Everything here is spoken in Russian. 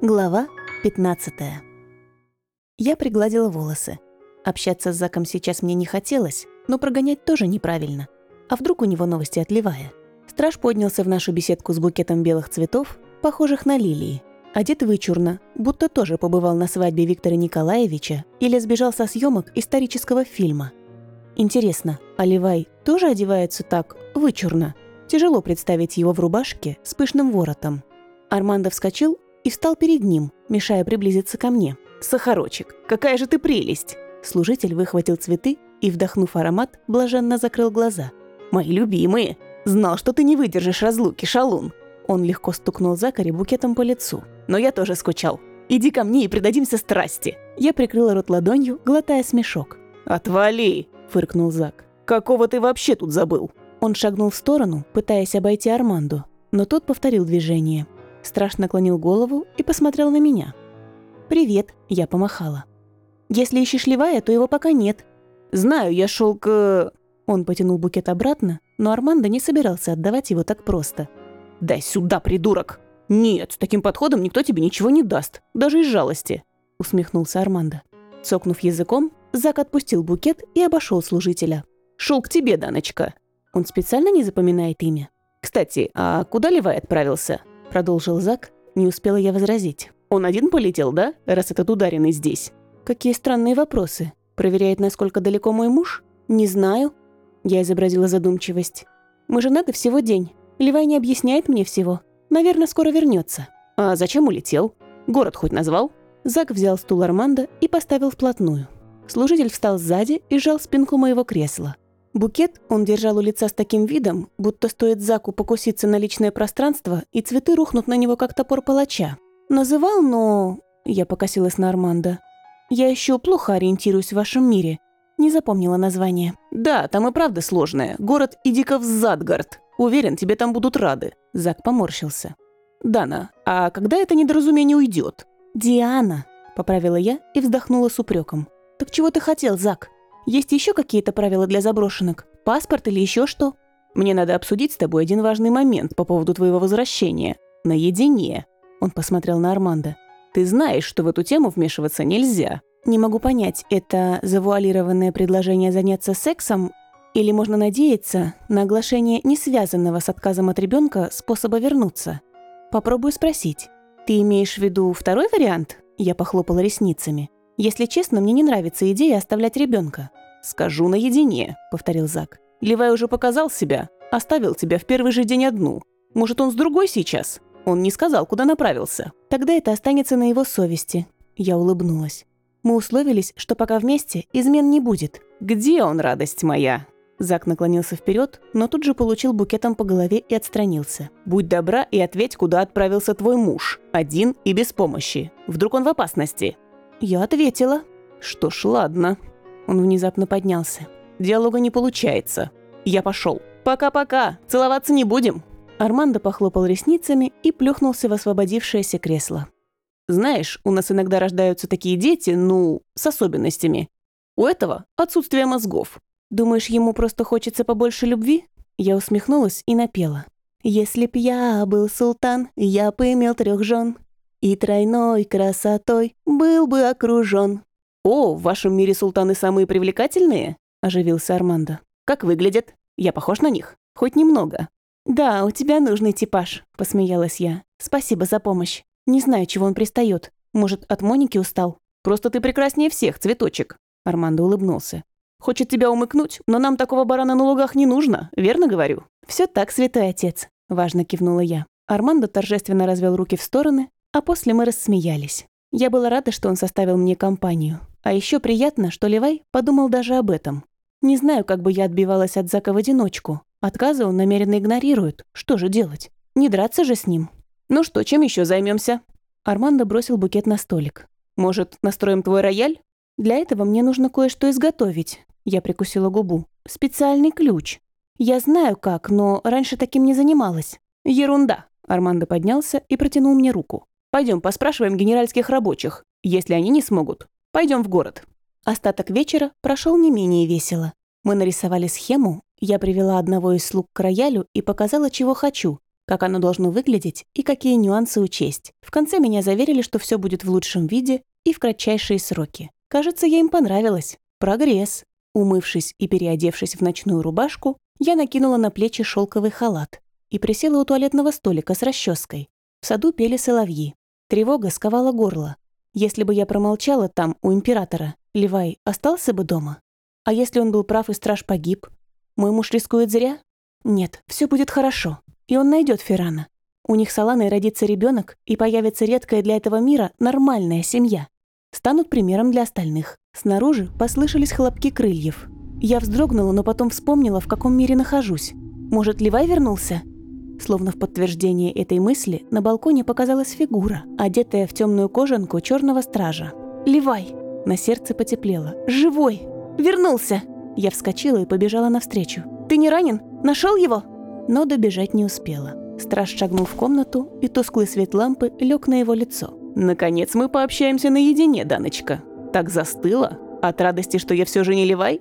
Глава 15 Я пригладила волосы. Общаться с Заком сейчас мне не хотелось, но прогонять тоже неправильно. А вдруг у него новости от Левая? Страж поднялся в нашу беседку с букетом белых цветов, похожих на лилии. Одет вычурно, будто тоже побывал на свадьбе Виктора Николаевича или сбежал со съемок исторического фильма. Интересно, а Левай тоже одевается так, вычурно? Тяжело представить его в рубашке с пышным воротом. Армандо вскочил и встал перед ним, мешая приблизиться ко мне. «Сахарочек, какая же ты прелесть!» Служитель выхватил цветы и, вдохнув аромат, блаженно закрыл глаза. «Мои любимые! Знал, что ты не выдержишь разлуки, шалун!» Он легко стукнул Закари букетом по лицу. «Но я тоже скучал. Иди ко мне и предадимся страсти!» Я прикрыла рот ладонью, глотая смешок. «Отвали!» – фыркнул Зак. «Какого ты вообще тут забыл?» Он шагнул в сторону, пытаясь обойти Арманду, но тот повторил движение – Страш наклонил голову и посмотрел на меня. «Привет», — я помахала. «Если ищешь Левая, то его пока нет». «Знаю, я шел к...» Он потянул букет обратно, но Армандо не собирался отдавать его так просто. «Дай сюда, придурок!» «Нет, с таким подходом никто тебе ничего не даст, даже из жалости», — усмехнулся Армандо. Цокнув языком, Зак отпустил букет и обошел служителя. «Шел к тебе, Даночка». Он специально не запоминает имя. «Кстати, а куда Левай отправился?» – продолжил Зак. Не успела я возразить. «Он один полетел, да, раз этот ударенный здесь?» «Какие странные вопросы. Проверяет, насколько далеко мой муж? Не знаю». Я изобразила задумчивость. «Мы женаты всего день. Левай не объясняет мне всего. Наверное, скоро вернется. «А зачем улетел? Город хоть назвал?» Зак взял стул Армандо и поставил вплотную. Служитель встал сзади и сжал спинку моего кресла. Букет он держал у лица с таким видом, будто стоит Заку покуситься на личное пространство, и цветы рухнут на него, как топор палача. Называл, но... Я покосилась на Армандо. Я еще плохо ориентируюсь в вашем мире. Не запомнила название. Да, там и правда сложное. Город Идиков Задгард. Уверен, тебе там будут рады. Зак поморщился. Дана, а когда это недоразумение уйдет? Диана, поправила я и вздохнула с упреком. Так чего ты хотел, Зак? Есть еще какие-то правила для заброшенок? Паспорт или еще что? Мне надо обсудить с тобой один важный момент по поводу твоего возвращения. Наедине. Он посмотрел на Армандо. Ты знаешь, что в эту тему вмешиваться нельзя. Не могу понять, это завуалированное предложение заняться сексом или можно надеяться на оглашение не связанного с отказом от ребенка способа вернуться? Попробую спросить. Ты имеешь в виду второй вариант? Я похлопала ресницами. Если честно, мне не нравится идея оставлять ребенка. «Скажу наедине», — повторил Зак. «Левай уже показал себя. Оставил тебя в первый же день одну. Может, он с другой сейчас? Он не сказал, куда направился. Тогда это останется на его совести». Я улыбнулась. Мы условились, что пока вместе измен не будет. «Где он, радость моя?» Зак наклонился вперед, но тут же получил букетом по голове и отстранился. «Будь добра и ответь, куда отправился твой муж. Один и без помощи. Вдруг он в опасности?» Я ответила. «Что ж, ладно». Он внезапно поднялся. «Диалога не получается. Я пошел. Пока-пока. Целоваться не будем». Армандо похлопал ресницами и плюхнулся в освободившееся кресло. «Знаешь, у нас иногда рождаются такие дети, ну, с особенностями. У этого отсутствие мозгов. Думаешь, ему просто хочется побольше любви?» Я усмехнулась и напела. «Если б я был султан, я бы имел трех жен, и тройной красотой был бы окружен. «О, в вашем мире султаны самые привлекательные?» – оживился Армандо. «Как выглядят? Я похож на них? Хоть немного?» «Да, у тебя нужный типаж», – посмеялась я. «Спасибо за помощь. Не знаю, чего он пристает. Может, от Моники устал?» «Просто ты прекраснее всех, цветочек», – Армандо улыбнулся. «Хочет тебя умыкнуть, но нам такого барана на лугах не нужно, верно говорю?» «Все так, святой отец», – важно кивнула я. Армандо торжественно развел руки в стороны, а после мы рассмеялись. Я была рада, что он составил мне компанию. А еще приятно, что Левай подумал даже об этом. Не знаю, как бы я отбивалась от Зака в одиночку. Отказы он намеренно игнорирует. Что же делать? Не драться же с ним. Ну что, чем еще займемся? Армандо бросил букет на столик. Может, настроим твой рояль? Для этого мне нужно кое-что изготовить. Я прикусила губу. Специальный ключ. Я знаю как, но раньше таким не занималась. Ерунда. Армандо поднялся и протянул мне руку. Пойдем поспрашиваем генеральских рабочих. Если они не смогут, пойдем в город». Остаток вечера прошел не менее весело. Мы нарисовали схему, я привела одного из слуг к роялю и показала, чего хочу. как оно должно выглядеть и какие нюансы учесть. В конце меня заверили, что все будет в лучшем виде и в кратчайшие сроки. Кажется, я им понравилась. Прогресс. Умывшись и переодевшись в ночную рубашку, я накинула на плечи шелковый халат и присела у туалетного столика с расческой. В саду пели соловьи. Тревога сковала горло. Если бы я промолчала там, у императора, Левай остался бы дома? А если он был прав и страж погиб? Мой муж рискует зря? Нет, все будет хорошо. И он найдет Феррана. У них с Аланой родится ребенок, и появится редкая для этого мира нормальная семья. Станут примером для остальных. Снаружи послышались хлопки крыльев. Я вздрогнула, но потом вспомнила, в каком мире нахожусь. Может, Левай вернулся? Словно в подтверждение этой мысли, на балконе показалась фигура, одетая в темную кожанку черного стража. «Левай!» На сердце потеплело. «Живой! Вернулся!» Я вскочила и побежала навстречу. «Ты не ранен? Нашел его?» Но добежать не успела. Страж шагнул в комнату, и тусклый свет лампы лег на его лицо. «Наконец мы пообщаемся наедине, Даночка. Так застыла? От радости, что я все же не Левай?»